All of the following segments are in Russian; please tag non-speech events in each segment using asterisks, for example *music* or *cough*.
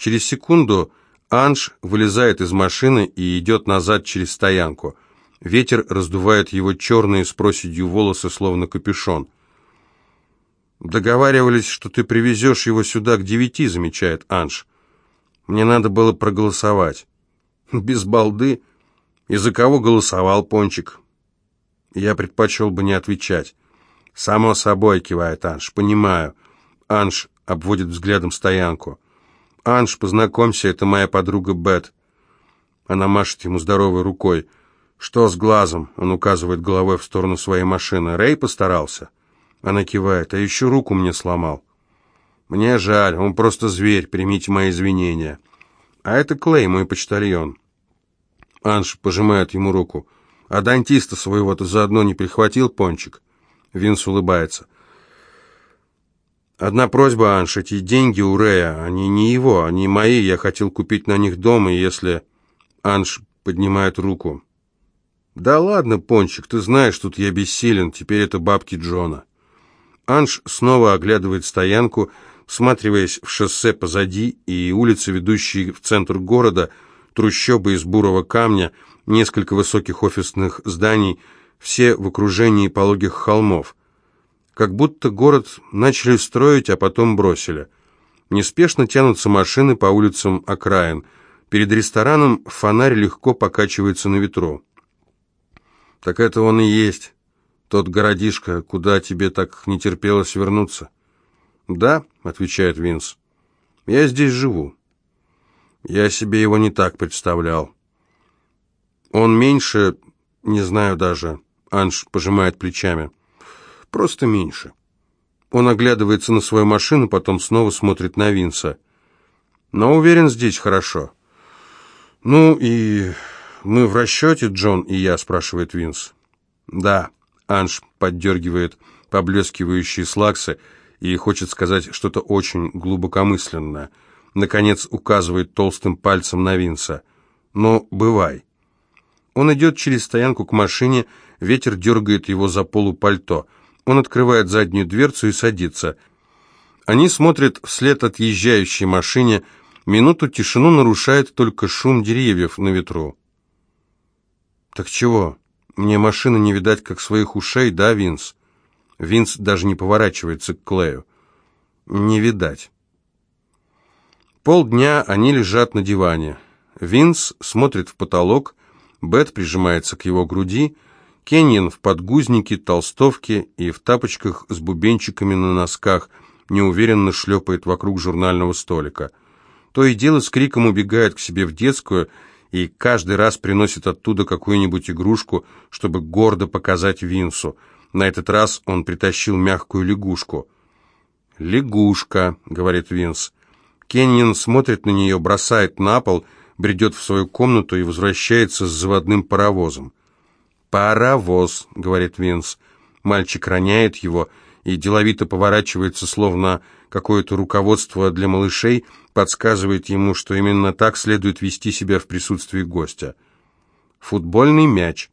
Через секунду Анж вылезает из машины и идет назад через стоянку. Ветер раздувает его черные с проседью волосы, словно капюшон. «Договаривались, что ты привезешь его сюда к девяти», — замечает Анж. «Мне надо было проголосовать». *laughs* «Без балды? И за кого голосовал Пончик?» Я предпочел бы не отвечать. «Само собой», — кивает Анж, — «понимаю». Анж обводит взглядом стоянку. «Анж, познакомься, это моя подруга Бет». Она машет ему здоровой рукой. «Что с глазом?» — он указывает головой в сторону своей машины. «Рэй постарался?» Она кивает. «А еще руку мне сломал». «Мне жаль, он просто зверь, примите мои извинения». «А это Клей, мой почтальон». Анж пожимает ему руку. «А дантиста своего ты заодно не прихватил, Пончик?» Винс улыбается. «Одна просьба, Анж, эти деньги у Рэя, они не его, они мои, я хотел купить на них дом, и если...» Анж поднимает руку. «Да ладно, Пончик, ты знаешь, тут я бессилен, теперь это бабки Джона». Анж снова оглядывает стоянку, всматриваясь в шоссе позади и улицы, ведущие в центр города, трущобы из бурого камня, несколько высоких офисных зданий, все в окружении пологих холмов. Как будто город начали строить, а потом бросили. Неспешно тянутся машины по улицам окраин. Перед рестораном фонарь легко покачивается на ветру. «Так это он и есть, тот городишко, куда тебе так не терпелось вернуться?» «Да», — отвечает Винс, — «я здесь живу». Я себе его не так представлял. Он меньше, не знаю даже, Анж пожимает плечами. Просто меньше. Он оглядывается на свою машину, потом снова смотрит на Винса. Но уверен, здесь хорошо. Ну и мы в расчете, Джон и я, спрашивает Винс. Да, Анж поддергивает поблескивающие слаксы и хочет сказать что-то очень глубокомысленное. Наконец указывает толстым пальцем на Винса. «Ну, бывай». Он идет через стоянку к машине, ветер дергает его за полу пальто. Он открывает заднюю дверцу и садится. Они смотрят вслед отъезжающей машине. Минуту тишину нарушает только шум деревьев на ветру. «Так чего? Мне машины не видать, как своих ушей, да, Винс?» Винс даже не поворачивается к Клею. «Не видать». Полдня они лежат на диване. Винс смотрит в потолок, Бет прижимается к его груди, Кеньен в подгузнике, толстовке и в тапочках с бубенчиками на носках неуверенно шлепает вокруг журнального столика. То и дело с криком убегает к себе в детскую и каждый раз приносит оттуда какую-нибудь игрушку, чтобы гордо показать Винсу. На этот раз он притащил мягкую лягушку. «Лягушка», — говорит Винс, — Кеннин смотрит на нее, бросает на пол, бредет в свою комнату и возвращается с заводным паровозом. «Паровоз», — говорит Винс. Мальчик роняет его и деловито поворачивается, словно какое-то руководство для малышей подсказывает ему, что именно так следует вести себя в присутствии гостя. Футбольный мяч.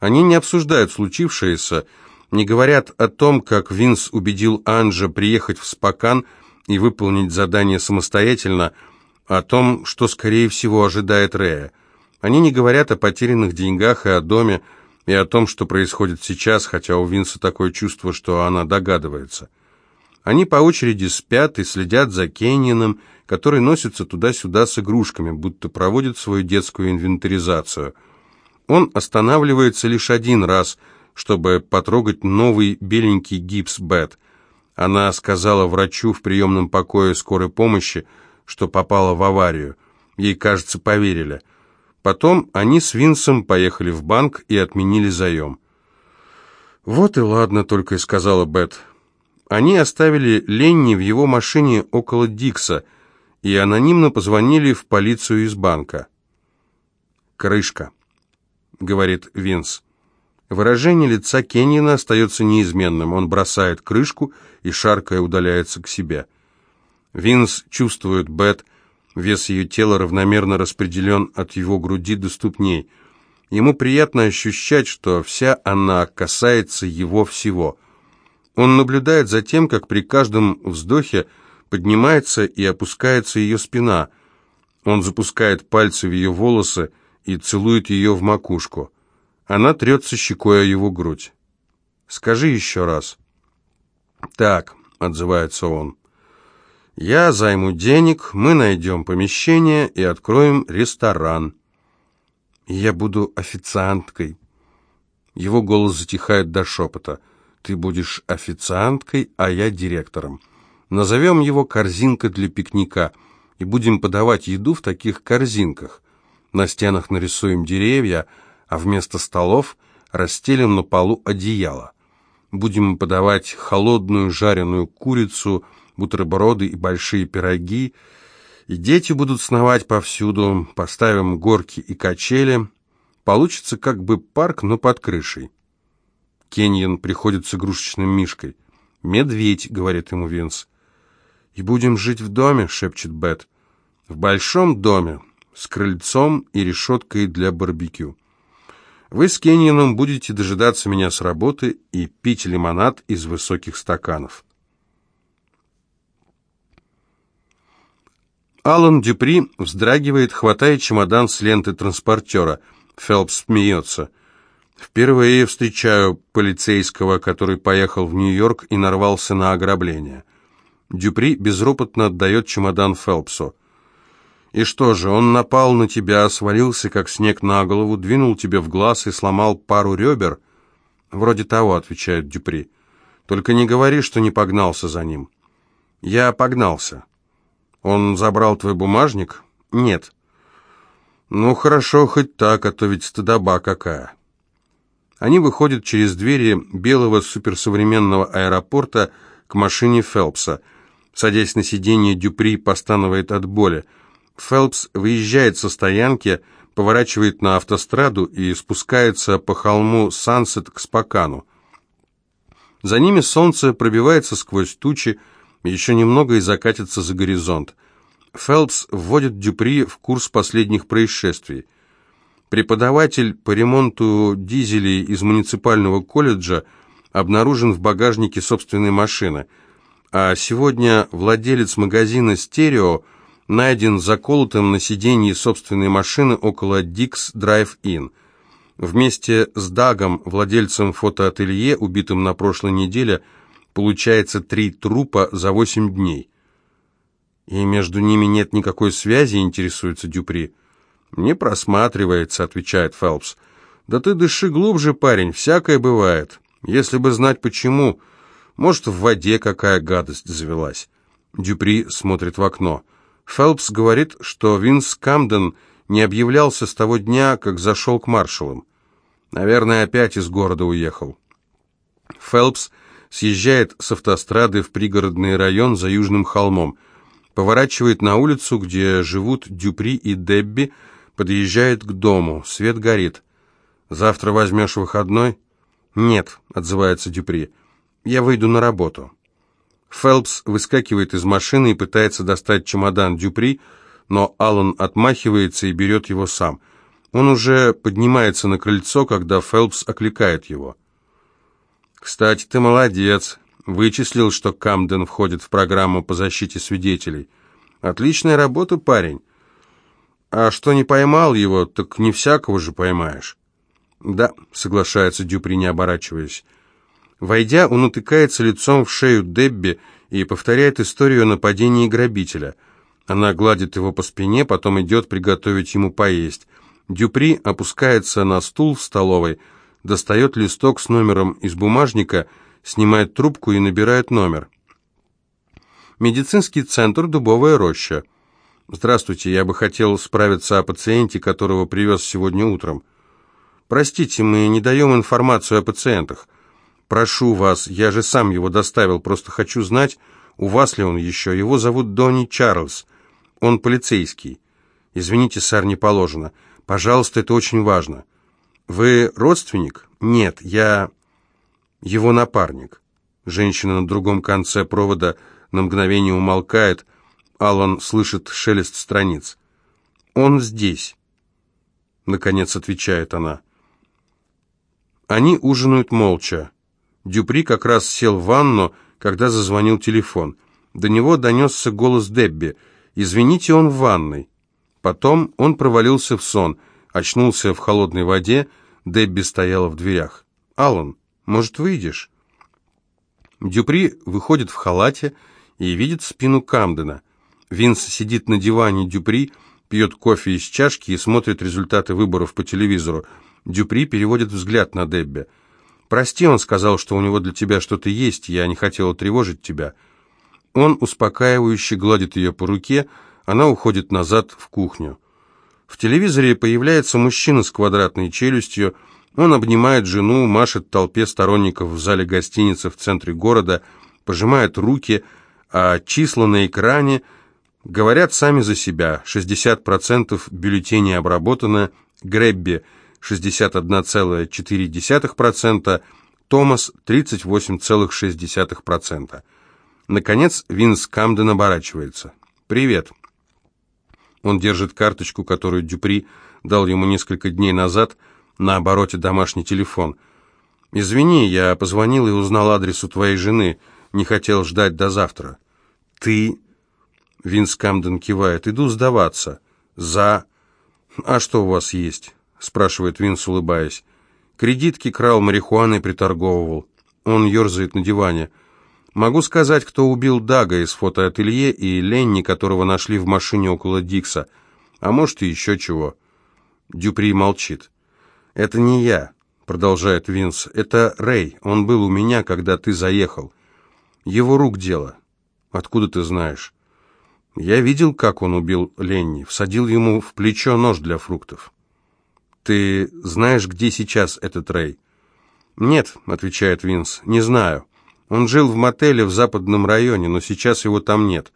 Они не обсуждают случившееся, не говорят о том, как Винс убедил Анжа приехать в Спокан, и выполнить задание самостоятельно, о том, что, скорее всего, ожидает Рея. Они не говорят о потерянных деньгах и о доме, и о том, что происходит сейчас, хотя у Винса такое чувство, что она догадывается. Они по очереди спят и следят за Кеннином, который носится туда-сюда с игрушками, будто проводит свою детскую инвентаризацию. Он останавливается лишь один раз, чтобы потрогать новый беленький гипс-бет – она сказала врачу в приемном покое скорой помощи, что попала в аварию. Ей, кажется, поверили. Потом они с Винсом поехали в банк и отменили заем. «Вот и ладно», — только и сказала Бет. Они оставили Ленни в его машине около Дикса и анонимно позвонили в полицию из банка. «Крышка», — говорит Винс. Выражение лица Кеннина остается неизменным. Он бросает крышку и, шаркая, удаляется к себе. Винс чувствует Бет, вес ее тела равномерно распределен от его груди до ступней. Ему приятно ощущать, что вся она касается его всего. Он наблюдает за тем, как при каждом вздохе поднимается и опускается ее спина. Он запускает пальцы в ее волосы и целует ее в макушку. Она трется щекой о его грудь. «Скажи еще раз». «Так», — отзывается он, — «я займу денег, мы найдем помещение и откроем ресторан». «Я буду официанткой». Его голос затихает до шепота. «Ты будешь официанткой, а я директором. Назовем его «корзинка для пикника» и будем подавать еду в таких корзинках. На стенах нарисуем деревья, а вместо столов расстелим на полу одеяло. Будем подавать холодную жареную курицу, бутерброды и большие пироги, и дети будут сновать повсюду, поставим горки и качели. Получится как бы парк, но под крышей. Кеньян приходит с игрушечным мишкой. «Медведь», — говорит ему Винс. «И будем жить в доме», — шепчет Бет. «В большом доме, с крыльцом и решеткой для барбекю. Вы с Кеньяном будете дожидаться меня с работы и пить лимонад из высоких стаканов». Алан Дюпри вздрагивает, хватая чемодан с ленты транспортера. Фелпс смеется. «Впервые встречаю полицейского, который поехал в Нью-Йорк и нарвался на ограбление». Дюпри безропотно отдает чемодан Фелпсу. «И что же, он напал на тебя, свалился, как снег на голову, двинул тебе в глаз и сломал пару ребер?» «Вроде того», — отвечает Дюпри. «Только не говори, что не погнался за ним». «Я погнался». «Он забрал твой бумажник?» «Нет». «Ну, хорошо, хоть так, а то ведь стыдоба какая». Они выходят через двери белого суперсовременного аэропорта к машине Фелпса — Садясь на сиденье, Дюпри постанывает от боли. Фелпс выезжает со стоянки, поворачивает на автостраду и спускается по холму Сансет к Спокану. За ними солнце пробивается сквозь тучи, еще немного и закатится за горизонт. Фелпс вводит Дюпри в курс последних происшествий. Преподаватель по ремонту дизелей из муниципального колледжа обнаружен в багажнике собственной машины – а сегодня владелец магазина «Стерео» найден заколотым на сиденье собственной машины около Дикс Драйв-Ин. Вместе с Дагом, владельцем фотоателье, убитым на прошлой неделе, получается три трупа за восемь дней. И между ними нет никакой связи, интересуется Дюпри. «Не просматривается», — отвечает Фелпс. «Да ты дыши глубже, парень, всякое бывает. Если бы знать почему...» Может, в воде какая гадость завелась. Дюпри смотрит в окно. Фелпс говорит, что Винс Камден не объявлялся с того дня, как зашел к маршалам. Наверное, опять из города уехал. Фелпс съезжает с автострады в пригородный район за Южным холмом, поворачивает на улицу, где живут Дюпри и Дебби, подъезжает к дому, свет горит. «Завтра возьмешь выходной?» «Нет», — отзывается Дюпри, — я выйду на работу». Фелпс выскакивает из машины и пытается достать чемодан Дюпри, но Аллан отмахивается и берет его сам. Он уже поднимается на крыльцо, когда Фелпс окликает его. «Кстати, ты молодец. Вычислил, что Камден входит в программу по защите свидетелей. Отличная работа, парень. А что не поймал его, так не всякого же поймаешь». «Да», — соглашается Дюпри, не оборачиваясь. Войдя, он утыкается лицом в шею Дебби и повторяет историю о нападении грабителя. Она гладит его по спине, потом идет приготовить ему поесть. Дюпри опускается на стул в столовой, достает листок с номером из бумажника, снимает трубку и набирает номер. Медицинский центр «Дубовая роща». «Здравствуйте, я бы хотел справиться о пациенте, которого привез сегодня утром». «Простите, мы не даем информацию о пациентах». «Прошу вас, я же сам его доставил, просто хочу знать, у вас ли он еще. Его зовут Донни Чарльз. Он полицейский. Извините, сэр, не положено. Пожалуйста, это очень важно. Вы родственник? Нет, я его напарник». Женщина на другом конце провода на мгновение умолкает. Алан слышит шелест страниц. «Он здесь», — наконец отвечает она. Они ужинают молча. Дюпри как раз сел в ванну, когда зазвонил телефон. До него донесся голос Дебби. «Извините, он в ванной». Потом он провалился в сон, очнулся в холодной воде, Дебби стояла в дверях. «Аллан, может, выйдешь?» Дюпри выходит в халате и видит спину Камдена. Винс сидит на диване Дюпри, пьет кофе из чашки и смотрит результаты выборов по телевизору. Дюпри переводит взгляд на Дебби. «Прости, он сказал, что у него для тебя что-то есть, я не хотела тревожить тебя». Он успокаивающе гладит ее по руке, она уходит назад в кухню. В телевизоре появляется мужчина с квадратной челюстью, он обнимает жену, машет толпе сторонников в зале гостиницы в центре города, пожимает руки, а числа на экране говорят сами за себя. 60% бюллетеней обработано, Гребби 61,4%, Томас 38,6%. Наконец Винс Камден оборачивается. «Привет». Он держит карточку, которую Дюпри дал ему несколько дней назад, на обороте домашний телефон. «Извини, я позвонил и узнал адрес у твоей жены, не хотел ждать до завтра». «Ты...» Винс Камден кивает. «Иду сдаваться». «За...» «А что у вас есть?» спрашивает Винс, улыбаясь. «Кредитки крал, марихуаной приторговывал». Он ерзает на диване. «Могу сказать, кто убил Дага из фотоателье и Ленни, которого нашли в машине около Дикса. А может, и еще чего». Дюпри молчит. «Это не я», — продолжает Винс. «Это Рэй. Он был у меня, когда ты заехал. Его рук дело. Откуда ты знаешь?» «Я видел, как он убил Ленни. Всадил ему в плечо нож для фруктов». «Ты знаешь, где сейчас этот Рэй?» «Нет», — отвечает Винс, — «не знаю. Он жил в мотеле в западном районе, но сейчас его там нет.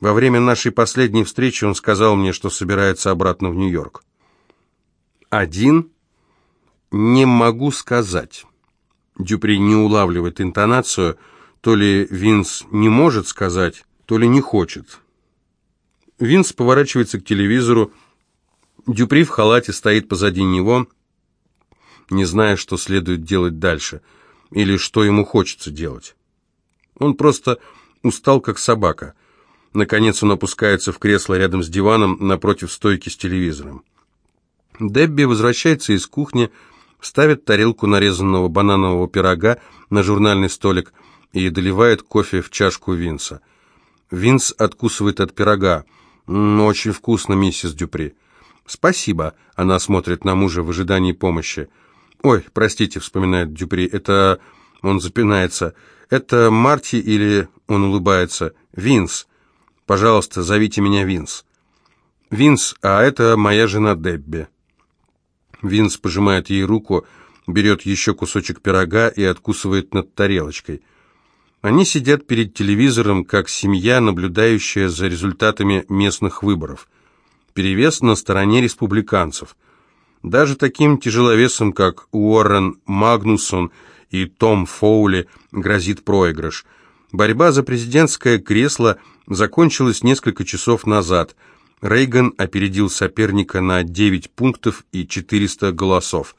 Во время нашей последней встречи он сказал мне, что собирается обратно в Нью-Йорк». «Один?» «Не могу сказать». Дюпри не улавливает интонацию, то ли Винс не может сказать, то ли не хочет. Винс поворачивается к телевизору, Дюпри в халате стоит позади него, не зная, что следует делать дальше, или что ему хочется делать. Он просто устал, как собака. Наконец он опускается в кресло рядом с диваном напротив стойки с телевизором. Дебби возвращается из кухни, ставит тарелку нарезанного бананового пирога на журнальный столик и доливает кофе в чашку Винса. Винс откусывает от пирога. «Очень вкусно, миссис Дюпри». «Спасибо», — она смотрит на мужа в ожидании помощи. «Ой, простите», — вспоминает Дюпри, — «это...» Он запинается. «Это Марти или...» — он улыбается. «Винс. Пожалуйста, зовите меня Винс». «Винс, а это моя жена Дебби». Винс пожимает ей руку, берет еще кусочек пирога и откусывает над тарелочкой. Они сидят перед телевизором, как семья, наблюдающая за результатами местных выборов. Перевес на стороне республиканцев. Даже таким тяжеловесам, как Уоррен Магнусон и Том Фоули, грозит проигрыш. Борьба за президентское кресло закончилась несколько часов назад – Рейган опередил соперника на 9 пунктов и 400 голосов.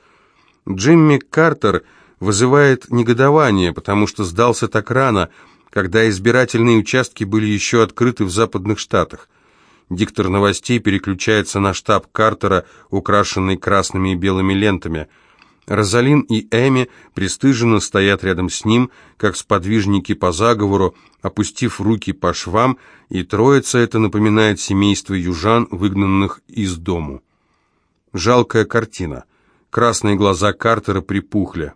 Джимми Картер вызывает негодование, потому что сдался так рано, когда избирательные участки были еще открыты в западных штатах. Диктор новостей переключается на штаб Картера, украшенный красными и белыми лентами – Розалин и Эми пристыженно стоят рядом с ним, как сподвижники по заговору, опустив руки по швам, и троица это напоминает семейство южан, выгнанных из дому. Жалкая картина. Красные глаза Картера припухли.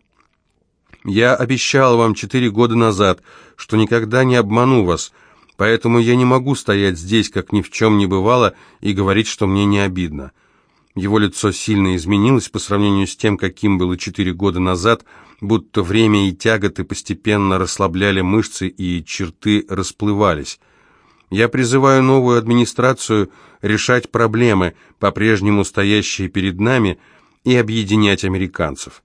«Я обещал вам четыре года назад, что никогда не обману вас, поэтому я не могу стоять здесь, как ни в чем не бывало, и говорить, что мне не обидно». Его лицо сильно изменилось по сравнению с тем, каким было четыре года назад, будто время и тяготы постепенно расслабляли мышцы и черты расплывались. Я призываю новую администрацию решать проблемы, по-прежнему стоящие перед нами, и объединять американцев.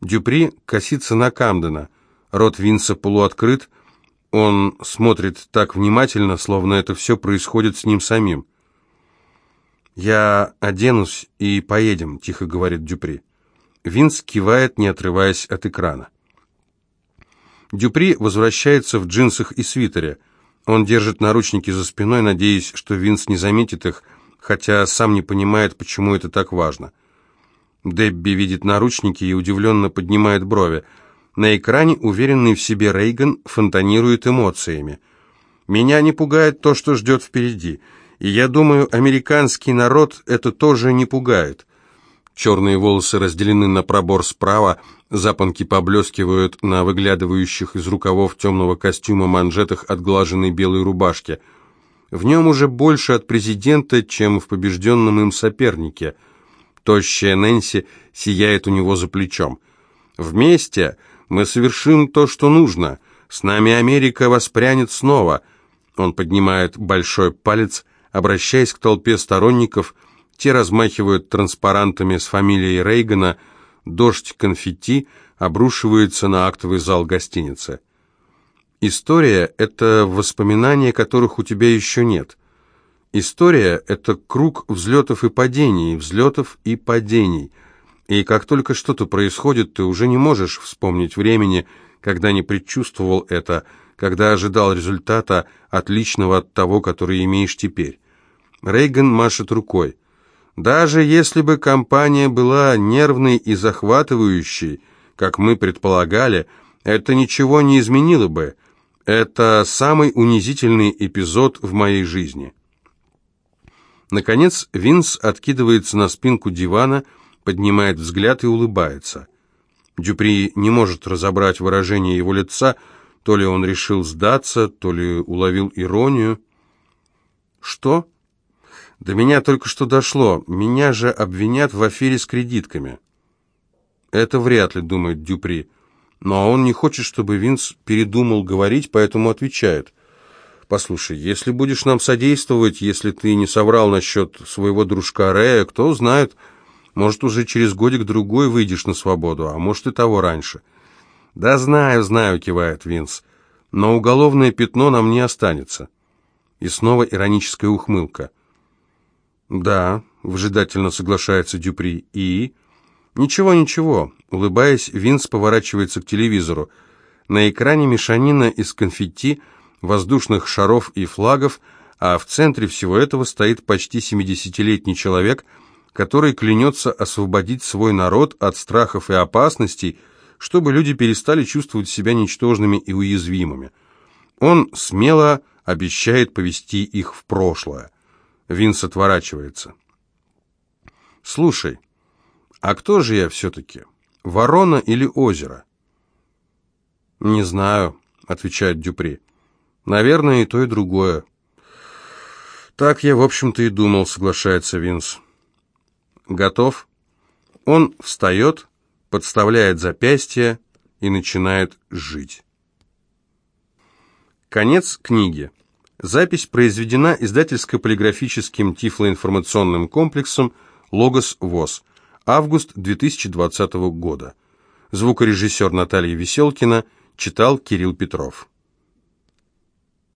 Дюпри косится на Камдена. Рот Винса полуоткрыт. Он смотрит так внимательно, словно это все происходит с ним самим. «Я оденусь и поедем», — тихо говорит Дюпри. Винс кивает, не отрываясь от экрана. Дюпри возвращается в джинсах и свитере. Он держит наручники за спиной, надеясь, что Винс не заметит их, хотя сам не понимает, почему это так важно. Дебби видит наручники и удивленно поднимает брови. На экране уверенный в себе Рейган фонтанирует эмоциями. «Меня не пугает то, что ждет впереди, и я думаю, американский народ это тоже не пугает». Черные волосы разделены на пробор справа, запонки поблескивают на выглядывающих из рукавов темного костюма манжетах отглаженной белой рубашки. В нем уже больше от президента, чем в побежденном им сопернике – Тощая Нэнси сияет у него за плечом. «Вместе мы совершим то, что нужно. С нами Америка воспрянет снова». Он поднимает большой палец, обращаясь к толпе сторонников. Те размахивают транспарантами с фамилией Рейгана. Дождь конфетти обрушивается на актовый зал гостиницы. История — это воспоминания, которых у тебя еще нет. История — это круг взлетов и падений, взлетов и падений. И как только что-то происходит, ты уже не можешь вспомнить времени, когда не предчувствовал это, когда ожидал результата, отличного от того, который имеешь теперь. Рейган машет рукой. Даже если бы компания была нервной и захватывающей, как мы предполагали, это ничего не изменило бы. Это самый унизительный эпизод в моей жизни. Наконец Винс откидывается на спинку дивана, поднимает взгляд и улыбается. Дюпри не может разобрать выражение его лица, то ли он решил сдаться, то ли уловил иронию. «Что?» «До меня только что дошло. Меня же обвинят в афере с кредитками». «Это вряд ли», — думает Дюпри. Но он не хочет, чтобы Винс передумал говорить, поэтому отвечает. «Послушай, если будешь нам содействовать, если ты не соврал насчет своего дружка Рея, кто знает, может, уже через годик-другой выйдешь на свободу, а может, и того раньше». «Да знаю, знаю», — кивает Винс, — «но уголовное пятно нам не останется». И снова ироническая ухмылка. «Да», — выжидательно соглашается Дюпри, — «и...» «Ничего, ничего», — улыбаясь, Винс поворачивается к телевизору. На экране мешанина из конфетти — воздушных шаров и флагов, а в центре всего этого стоит почти 70-летний человек, который клянется освободить свой народ от страхов и опасностей, чтобы люди перестали чувствовать себя ничтожными и уязвимыми. Он смело обещает повести их в прошлое. Винс отворачивается. «Слушай, а кто же я все-таки? Ворона или озеро?» «Не знаю», — отвечает Дюпри. Наверное, и то, и другое. Так я, в общем-то, и думал, соглашается Винс. Готов? Он встает, подставляет запястье и начинает жить. Конец книги. Запись произведена издательско-полиграфическим тифлоинформационным комплексом «Логос ВОЗ». Август 2020 года. Звукорежиссер Наталья Веселкина читал Кирилл Петров.